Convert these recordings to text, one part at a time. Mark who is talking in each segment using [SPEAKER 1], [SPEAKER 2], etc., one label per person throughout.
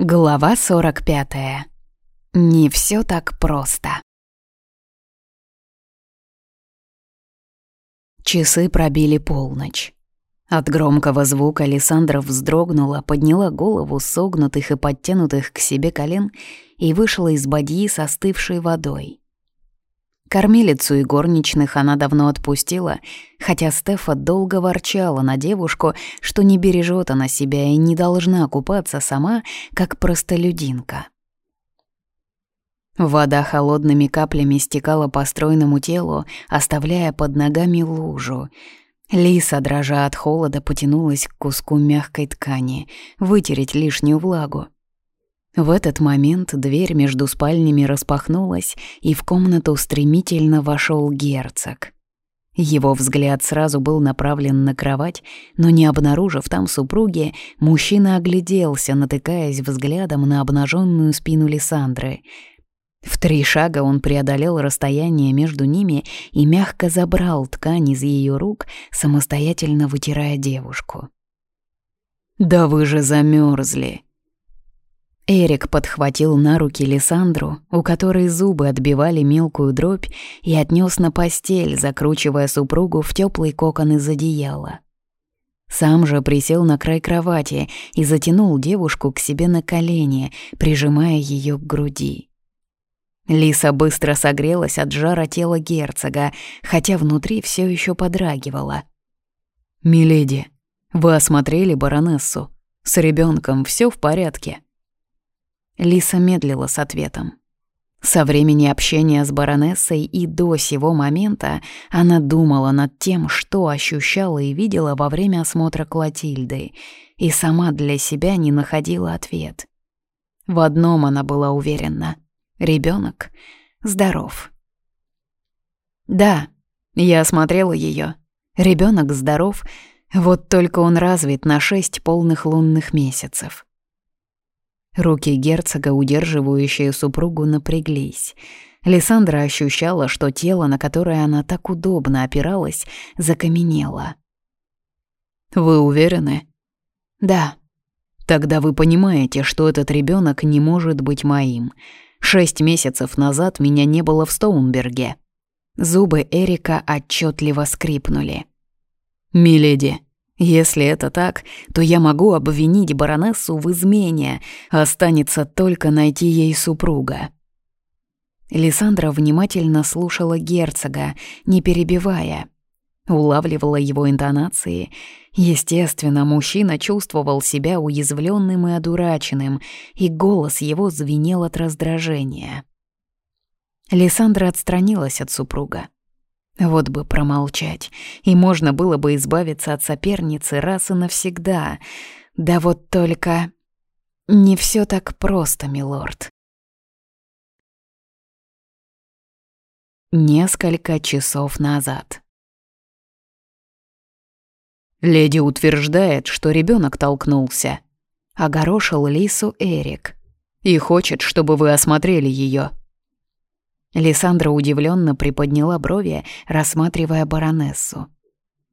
[SPEAKER 1] Глава 45. Не все так просто. Часы пробили полночь. От громкого звука Александра вздрогнула, подняла голову согнутых и подтянутых к себе колен и вышла из бадьи с остывшей водой. Кормилицу и горничных она давно отпустила, хотя Стефа долго ворчала на девушку, что не бережет она себя и не должна купаться сама, как простолюдинка. Вода холодными каплями стекала по стройному телу, оставляя под ногами лужу. Лиса, дрожа от холода, потянулась к куску мягкой ткани, вытереть лишнюю влагу. В этот момент дверь между спальнями распахнулась, и в комнату стремительно вошел герцог. Его взгляд сразу был направлен на кровать, но не обнаружив там супруги, мужчина огляделся, натыкаясь взглядом на обнаженную спину Лиссандры. В три шага он преодолел расстояние между ними и мягко забрал ткань из ее рук, самостоятельно вытирая девушку. «Да вы же замерзли! Эрик подхватил на руки Лиссандру, у которой зубы отбивали мелкую дробь, и отнес на постель, закручивая супругу в теплый кокон из одеяла. Сам же присел на край кровати и затянул девушку к себе на колени, прижимая ее к груди. Лиса быстро согрелась от жара тела герцога, хотя внутри все еще подрагивала. «Миледи, вы осмотрели баронессу? С ребенком все в порядке?» Лиса медлила с ответом. Со времени общения с баронессой и до сего момента она думала над тем, что ощущала и видела во время осмотра Клотильды, и сама для себя не находила ответ. В одном она была уверена — ребенок здоров. Да, я осмотрела ее. Ребенок здоров, вот только он развит на шесть полных лунных месяцев. Руки герцога, удерживающие супругу, напряглись. Лиссандра ощущала, что тело, на которое она так удобно опиралась, закаменело. «Вы уверены?» «Да». «Тогда вы понимаете, что этот ребенок не может быть моим. Шесть месяцев назад меня не было в Стоунберге». Зубы Эрика отчетливо скрипнули. «Миледи, если это так, то я могу обвинить баронессу в измене, останется только найти ей супруга. Лиссандра внимательно слушала герцога, не перебивая. Улавливала его интонации. Естественно, мужчина чувствовал себя уязвленным и одураченным, и голос его звенел от раздражения. Лиссандра отстранилась от супруга. Вот бы промолчать, и можно было бы избавиться от соперницы раз и навсегда. Да вот только... Не все так просто, милорд. Несколько часов назад. Леди утверждает, что ребенок толкнулся. Огорошил Лису Эрик. И хочет, чтобы вы осмотрели ее. Лиссандра удивленно приподняла брови, рассматривая баронессу.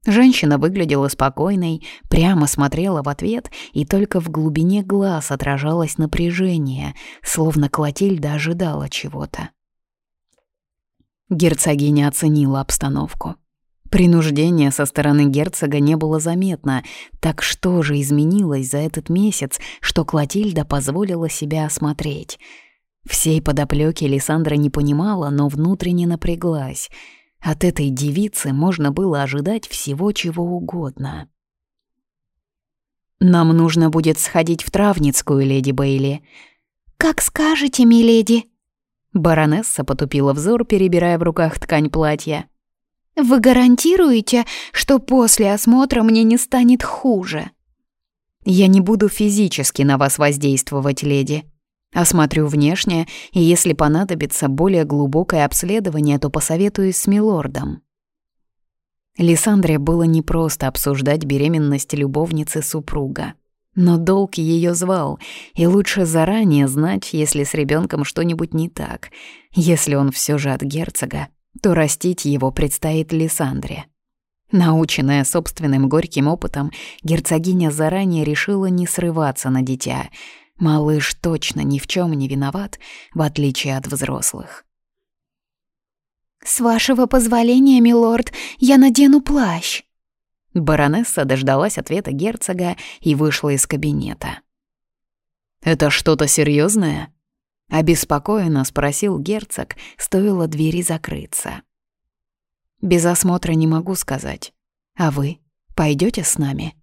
[SPEAKER 1] Женщина выглядела спокойной, прямо смотрела в ответ, и только в глубине глаз отражалось напряжение, словно Клотильда ожидала чего-то. Герцогиня оценила обстановку. Принуждения со стороны герцога не было заметно, так что же изменилось за этот месяц, что Клотильда позволила себя осмотреть — Всей подоплёки Лиссандра не понимала, но внутренне напряглась. От этой девицы можно было ожидать всего чего угодно. «Нам нужно будет сходить в Травницкую, леди Бейли». «Как скажете, миледи». Баронесса потупила взор, перебирая в руках ткань платья. «Вы гарантируете, что после осмотра мне не станет хуже?» «Я не буду физически на вас воздействовать, леди», Осмотрю внешне, и если понадобится более глубокое обследование, то посоветуюсь с милордом. Лиссандре было непросто обсуждать беременность любовницы супруга. Но долг ее звал, и лучше заранее знать, если с ребенком что-нибудь не так. Если он все же от герцога, то растить его предстоит Лиссандре. Наученная собственным горьким опытом, герцогиня заранее решила не срываться на дитя — Малыш точно ни в чем не виноват, в отличие от взрослых.
[SPEAKER 2] «С вашего позволения, милорд, я надену плащ».
[SPEAKER 1] Баронесса дождалась ответа герцога и вышла из кабинета. «Это что-то серьезное? обеспокоенно спросил герцог, стоило двери закрыться. «Без осмотра не могу сказать. А вы пойдете с нами?»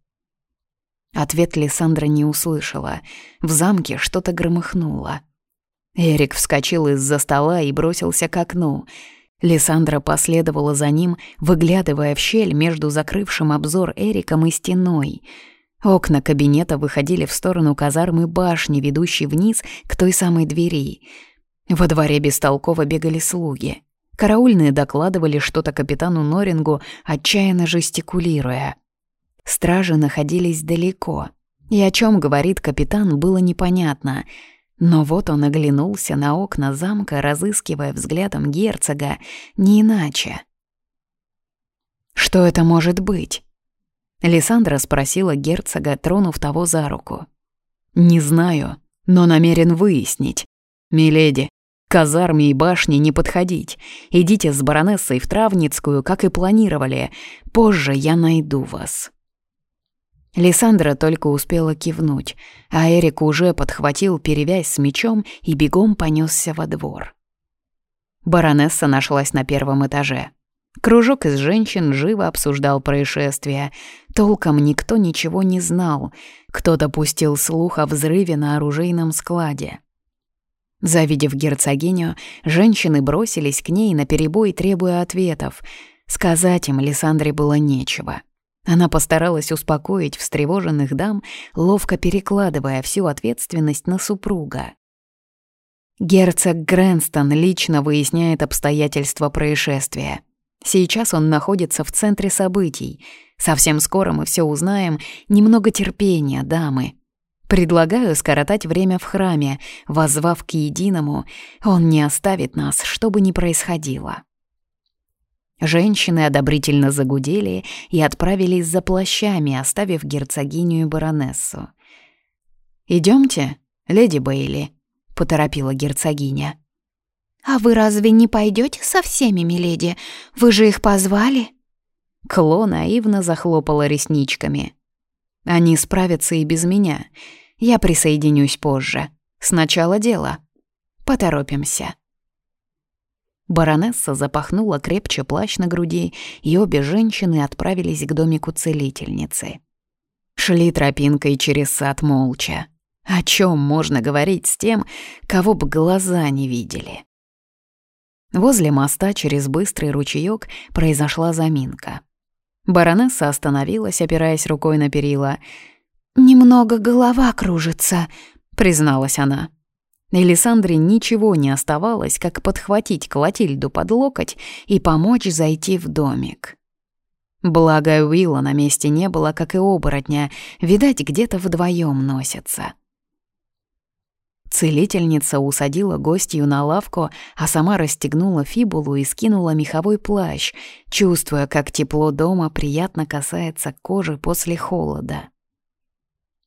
[SPEAKER 1] Ответ Лиссандра не услышала. В замке что-то громыхнуло. Эрик вскочил из-за стола и бросился к окну. Лиссандра последовала за ним, выглядывая в щель между закрывшим обзор Эриком и стеной. Окна кабинета выходили в сторону казармы башни, ведущей вниз к той самой двери. Во дворе бестолково бегали слуги. Караульные докладывали что-то капитану Норингу, отчаянно жестикулируя. Стражи находились далеко, и о чем говорит капитан, было непонятно. Но вот он оглянулся на окна замка, разыскивая взглядом герцога, не иначе. «Что это может быть?» Лиссандра спросила герцога, тронув того за руку. «Не знаю, но намерен выяснить. Миледи, к казарме и башне не подходить. Идите с баронессой в Травницкую, как и планировали. Позже я найду вас». Лиссандра только успела кивнуть, а Эрик уже подхватил перевязь с мечом и бегом понесся во двор. Баронесса нашлась на первом этаже. Кружок из женщин живо обсуждал происшествие. Толком никто ничего не знал. Кто-то пустил слух о взрыве на оружейном складе. Завидев герцогиню, женщины бросились к ней на перебой, требуя ответов. Сказать им Лиссандре было нечего. Она постаралась успокоить встревоженных дам, ловко перекладывая всю ответственность на супруга. Герцог Грэнстон лично выясняет обстоятельства происшествия. Сейчас он находится в центре событий. Совсем скоро мы все узнаем. Немного терпения, дамы. Предлагаю скоротать время в храме, воззвав к единому. Он не оставит нас, что бы ни происходило. Женщины одобрительно загудели и отправились за плащами, оставив герцогиню и баронессу. «Идемте, леди Бейли», — поторопила герцогиня.
[SPEAKER 2] «А вы разве не пойдете со всеми, миледи? Вы же их позвали?»
[SPEAKER 1] Кло наивно захлопала ресничками. «Они справятся и без меня. Я присоединюсь позже. Сначала дело. Поторопимся». Баронесса запахнула крепче плащ на груди, и обе женщины отправились к домику целительницы. Шли тропинкой через сад молча. О чем можно говорить с тем, кого бы глаза не видели? Возле моста через быстрый ручеёк произошла заминка. Баронесса остановилась, опираясь рукой на перила.
[SPEAKER 2] «Немного голова кружится», — призналась она.
[SPEAKER 1] Элисандре ничего не оставалось, как подхватить Клотильду под локоть и помочь зайти в домик. Благо Уилла на месте не было, как и оборотня, видать, где-то вдвоем носятся. Целительница усадила гостью на лавку, а сама расстегнула фибулу и скинула меховой плащ, чувствуя, как тепло дома приятно касается кожи после холода.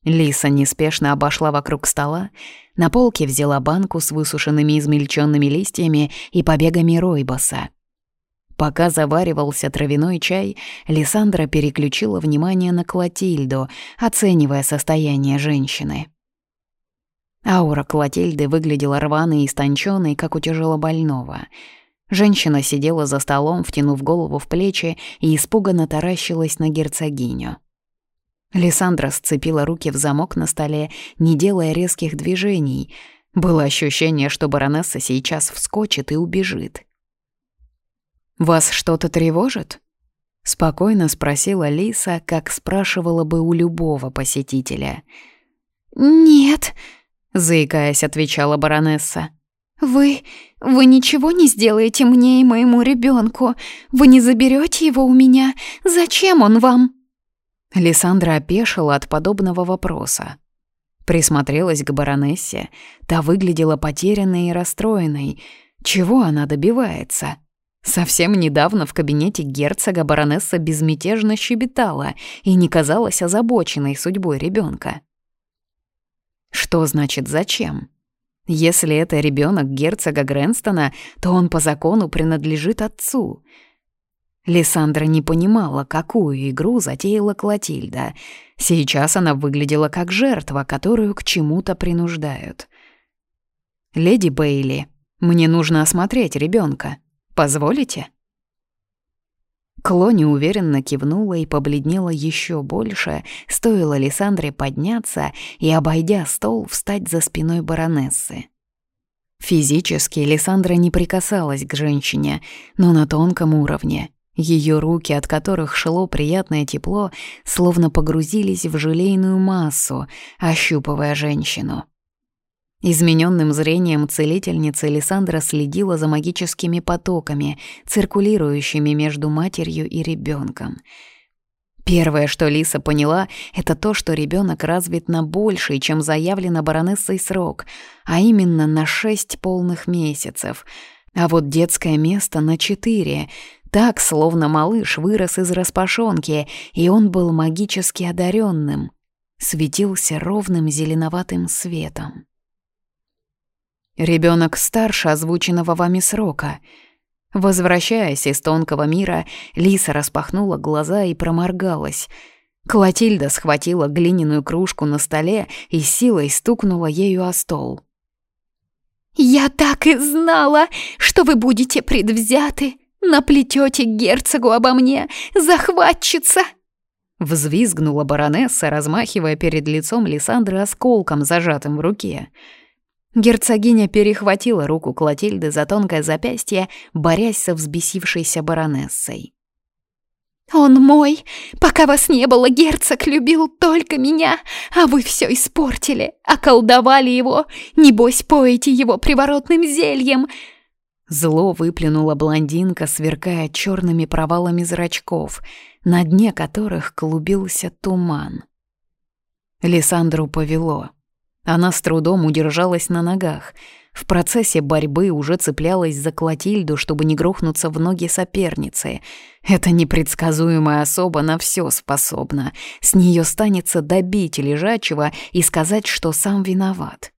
[SPEAKER 1] Лиса неспешно обошла вокруг стола, на полке взяла банку с высушенными измельченными листьями и побегами ройбоса. Пока заваривался травяной чай, Лиссандра переключила внимание на Клотильду, оценивая состояние женщины. Аура Клотильды выглядела рваной и истонченной, как у тяжелобольного. Женщина сидела за столом, втянув голову в плечи и испуганно таращилась на герцогиню. Лиссандра сцепила руки в замок на столе, не делая резких движений. Было ощущение, что баронесса сейчас вскочит и убежит. «Вас что-то тревожит?» — спокойно спросила Лиса, как спрашивала бы у любого посетителя.
[SPEAKER 2] «Нет», —
[SPEAKER 1] заикаясь, отвечала баронесса.
[SPEAKER 2] «Вы... вы ничего не сделаете мне и моему ребенку. Вы не заберете его у меня. Зачем он вам?»
[SPEAKER 1] Лиссандра опешила от подобного вопроса. Присмотрелась к баронессе. Та выглядела потерянной и расстроенной. Чего она добивается? Совсем недавно в кабинете герцога баронесса безмятежно щебетала и не казалась озабоченной судьбой ребенка. Что значит «зачем»? Если это ребенок герцога Грэнстона, то он по закону принадлежит отцу. Лиссандра не понимала, какую игру затеяла Клотильда. Сейчас она выглядела как жертва, которую к чему-то принуждают. «Леди Бейли, мне нужно осмотреть ребенка. Позволите?» Кло неуверенно кивнула и побледнела еще больше, стоило Лиссандре подняться и, обойдя стол, встать за спиной баронессы. Физически Лиссандра не прикасалась к женщине, но на тонком уровне. Ее руки, от которых шло приятное тепло, словно погрузились в желейную массу, ощупывая женщину. Измененным зрением целительницы Лиссандра следила за магическими потоками, циркулирующими между матерью и ребенком. Первое, что Лиса поняла, это то, что ребенок развит на больший, чем заявлено баронессой срок, а именно на шесть полных месяцев. А вот детское место на четыре. Так, словно малыш вырос из распашонки, и он был магически одаренным. Светился ровным зеленоватым светом. Ребенок старше озвученного вами срока. Возвращаясь из тонкого мира, Лиса распахнула глаза и проморгалась. Клотильда схватила глиняную кружку на столе и силой стукнула ею о стол.
[SPEAKER 2] «Я так и знала, что вы будете предвзяты, наплетете герцогу обо мне, захватчица!»
[SPEAKER 1] Взвизгнула баронесса, размахивая перед лицом Лиссандры осколком, зажатым в руке. Герцогиня перехватила руку Клотильды за тонкое запястье, борясь со взбесившейся баронессой.
[SPEAKER 2] «Он мой! Пока вас не было, герцог любил только меня, а вы все испортили, околдовали его, небось поете его приворотным зельем!»
[SPEAKER 1] Зло выплюнула блондинка, сверкая черными провалами зрачков, на дне которых клубился туман. Лиссандру повело. Она с трудом удержалась на ногах. В процессе борьбы уже цеплялась за Клотильду, чтобы не грохнуться в ноги соперницы. Эта непредсказуемая особа на все способна. С нее станется добить лежачего и сказать, что сам виноват.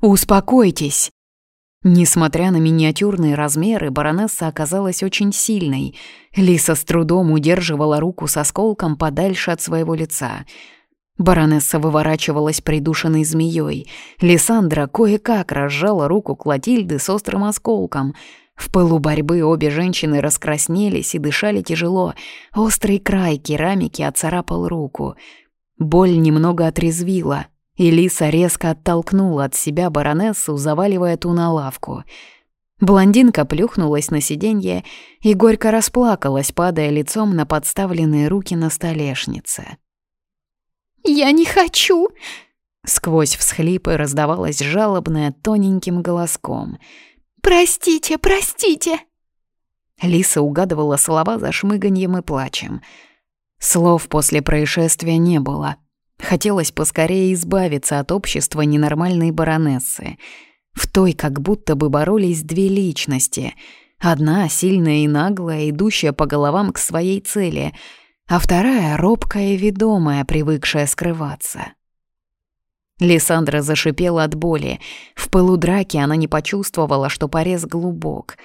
[SPEAKER 1] «Успокойтесь!» Несмотря на миниатюрные размеры, баронесса оказалась очень сильной. Лиса с трудом удерживала руку с осколком подальше от своего лица — Баронесса выворачивалась придушенной змеей. Лиссандра кое-как разжала руку Клотильды с острым осколком. В пылу борьбы обе женщины раскраснелись и дышали тяжело. Острый край керамики оцарапал руку. Боль немного отрезвила, и Лиса резко оттолкнула от себя баронессу, заваливая ту на лавку. Блондинка плюхнулась на сиденье и горько расплакалась, падая лицом на подставленные руки на столешнице.
[SPEAKER 2] «Я не хочу!»
[SPEAKER 1] Сквозь всхлипы раздавалось жалобное тоненьким голоском.
[SPEAKER 2] «Простите, простите!»
[SPEAKER 1] Лиса угадывала слова за шмыганьем и плачем. Слов после происшествия не было. Хотелось поскорее избавиться от общества ненормальной баронессы. В той как будто бы боролись две личности. Одна сильная и наглая, идущая по головам к своей цели — а вторая — робкая и ведомая, привыкшая скрываться. Лиссандра зашипела от боли. В пылу драки она не почувствовала, что порез глубок.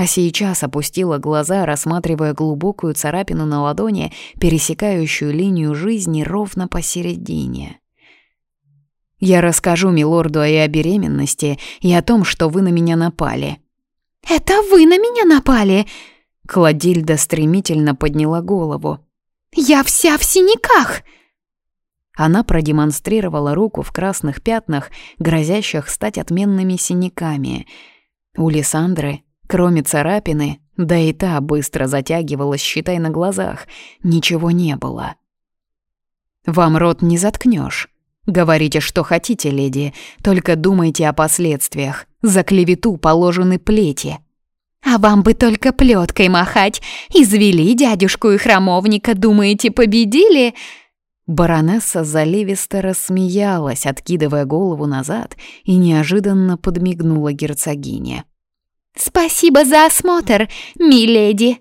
[SPEAKER 1] А сейчас опустила глаза, рассматривая глубокую царапину на ладони, пересекающую линию жизни ровно посередине. «Я расскажу милорду и о беременности, и о том, что вы на меня напали».
[SPEAKER 2] «Это вы на меня напали?»
[SPEAKER 1] Кладильда стремительно подняла голову.
[SPEAKER 2] «Я вся в синяках!»
[SPEAKER 1] Она продемонстрировала руку в красных пятнах, грозящих стать отменными синяками. У Лиссандры, кроме царапины, да и та быстро затягивалась, считай, на глазах, ничего не было. «Вам рот не заткнешь. Говорите, что хотите, леди, только думайте о последствиях. За клевету положены плети».
[SPEAKER 2] А вам бы только плеткой махать. Извели дядюшку и храмовника, думаете, победили?»
[SPEAKER 1] Баронесса заливисто рассмеялась, откидывая голову назад, и неожиданно подмигнула герцогине.
[SPEAKER 2] «Спасибо за осмотр, миледи!»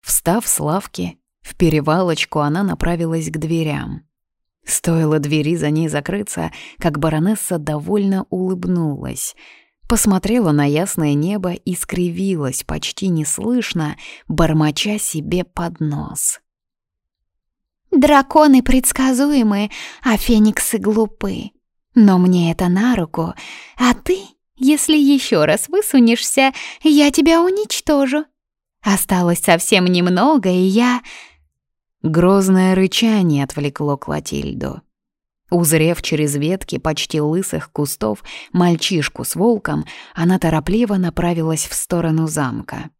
[SPEAKER 1] Встав с лавки, в перевалочку она направилась к дверям. Стоило двери за ней закрыться, как баронесса довольно улыбнулась. Посмотрела на ясное небо и скривилась почти неслышно, бормоча себе под нос.
[SPEAKER 2] «Драконы предсказуемы, а фениксы глупы. Но мне это на руку, а ты, если еще раз высунешься, я тебя уничтожу. Осталось совсем немного, и я...»
[SPEAKER 1] Грозное рычание отвлекло Клотильду. Узрев через ветки почти лысых кустов мальчишку с волком, она торопливо направилась в сторону замка.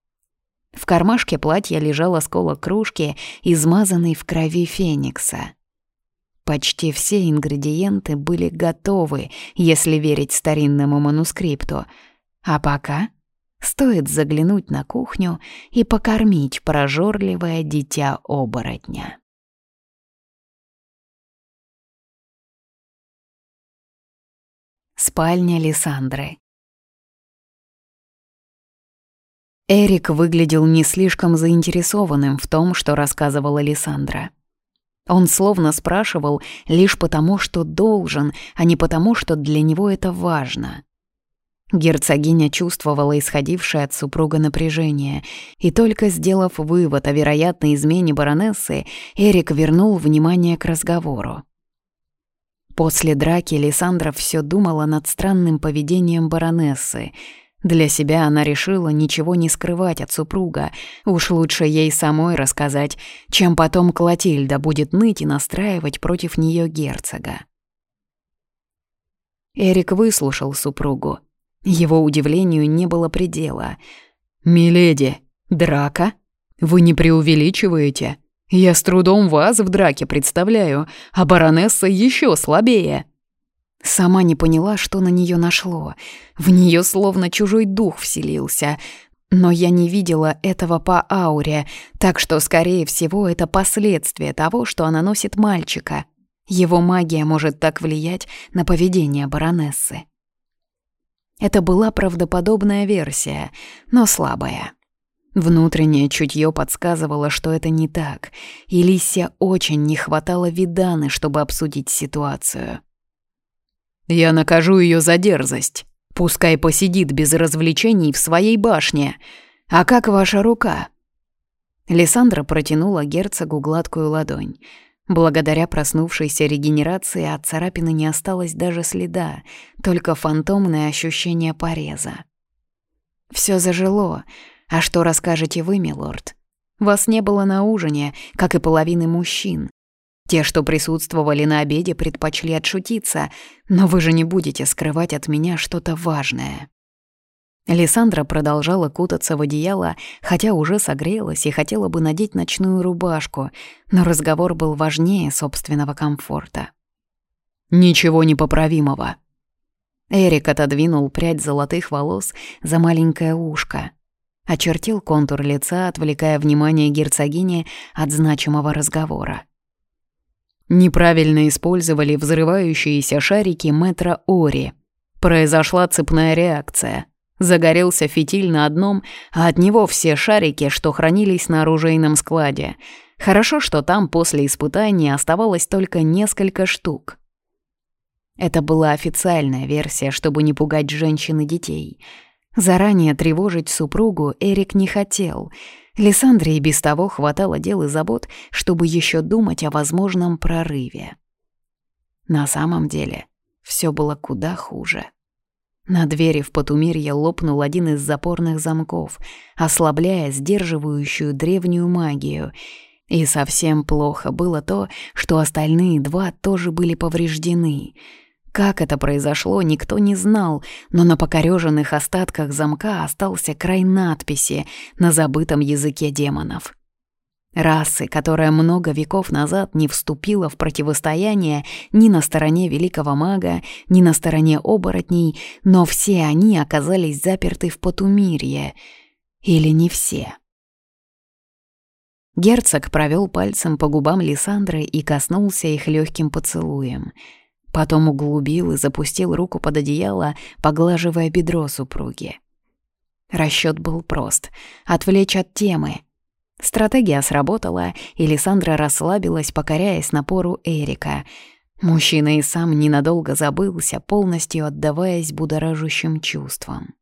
[SPEAKER 1] В кармашке платья лежал осколок кружки, измазанный в крови феникса. Почти все ингредиенты были готовы, если верить старинному манускрипту. А пока Стоит заглянуть на кухню и покормить прожорливое дитя оборотня. Спальня Лиссандры Эрик выглядел не слишком заинтересованным в том, что рассказывала Лиссандра. Он словно спрашивал лишь потому, что должен, а не потому, что для него это важно. Герцогиня чувствовала исходившее от супруга напряжение, и только сделав вывод о вероятной измене баронессы, Эрик вернул внимание к разговору. После драки Лиссандра все думала над странным поведением баронессы. Для себя она решила ничего не скрывать от супруга, уж лучше ей самой рассказать, чем потом Клотильда будет ныть и настраивать против нее герцога. Эрик выслушал супругу. Его удивлению не было предела. «Миледи, драка? Вы не преувеличиваете? Я с трудом вас в драке представляю, а баронесса еще слабее». Сама не поняла, что на нее нашло. В нее словно чужой дух вселился. Но я не видела этого по ауре, так что, скорее всего, это последствия того, что она носит мальчика. Его магия может так влиять на поведение баронессы. Это была правдоподобная версия, но слабая. Внутреннее чутье подсказывало, что это не так, и Лисе очень не хватало виданы, чтобы обсудить ситуацию. «Я накажу ее за дерзость. Пускай посидит без развлечений в своей башне. А как ваша рука?» Лиссандра протянула герцогу гладкую ладонь — Благодаря проснувшейся регенерации от царапины не осталось даже следа, только фантомное ощущение пореза. Все зажило. А что расскажете вы, милорд? Вас не было на ужине, как и половины мужчин. Те, что присутствовали на обеде, предпочли отшутиться, но вы же не будете скрывать от меня что-то важное. Лиссандра продолжала кутаться в одеяло, хотя уже согрелась и хотела бы надеть ночную рубашку, но разговор был важнее собственного комфорта. «Ничего непоправимого». Эрик отодвинул прядь золотых волос за маленькое ушко, очертил контур лица, отвлекая внимание герцогини от значимого разговора. Неправильно использовали взрывающиеся шарики метра Ори. Произошла цепная реакция — Загорелся фитиль на одном, а от него все шарики, что хранились на оружейном складе. Хорошо, что там после испытания оставалось только несколько штук. Это была официальная версия, чтобы не пугать женщин и детей. Заранее тревожить супругу Эрик не хотел. Лиссандре и без того хватало дел и забот, чтобы еще думать о возможном прорыве. На самом деле все было куда хуже. На двери в Потумирье лопнул один из запорных замков, ослабляя сдерживающую древнюю магию. И совсем плохо было то, что остальные два тоже были повреждены. Как это произошло, никто не знал, но на покорёженных остатках замка остался край надписи на забытом языке демонов. Расы, которая много веков назад не вступила в противостояние ни на стороне великого мага, ни на стороне оборотней, но все они оказались заперты в Потумирье. Или не все. Герцог провел пальцем по губам Лиссандры и коснулся их легким поцелуем. Потом углубил и запустил руку под одеяло, поглаживая бедро супруги. Расчет был прост — отвлечь от темы — Стратегия сработала, и Лиссандра расслабилась, покоряясь напору Эрика. Мужчина и сам ненадолго забылся, полностью отдаваясь будоражащим чувствам.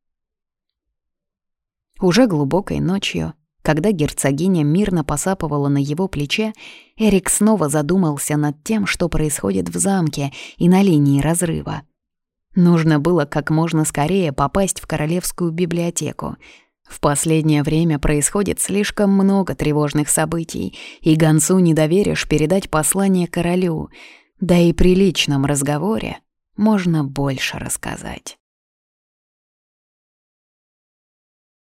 [SPEAKER 1] Уже глубокой ночью, когда герцогиня мирно посапывала на его плече, Эрик снова задумался над тем, что происходит в замке и на линии разрыва. Нужно было как можно скорее попасть в королевскую библиотеку. В последнее время происходит слишком много тревожных событий, и гонцу не доверишь передать послание королю, да и при личном разговоре можно больше рассказать.